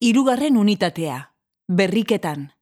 Hirugarren unitatea. Berriketan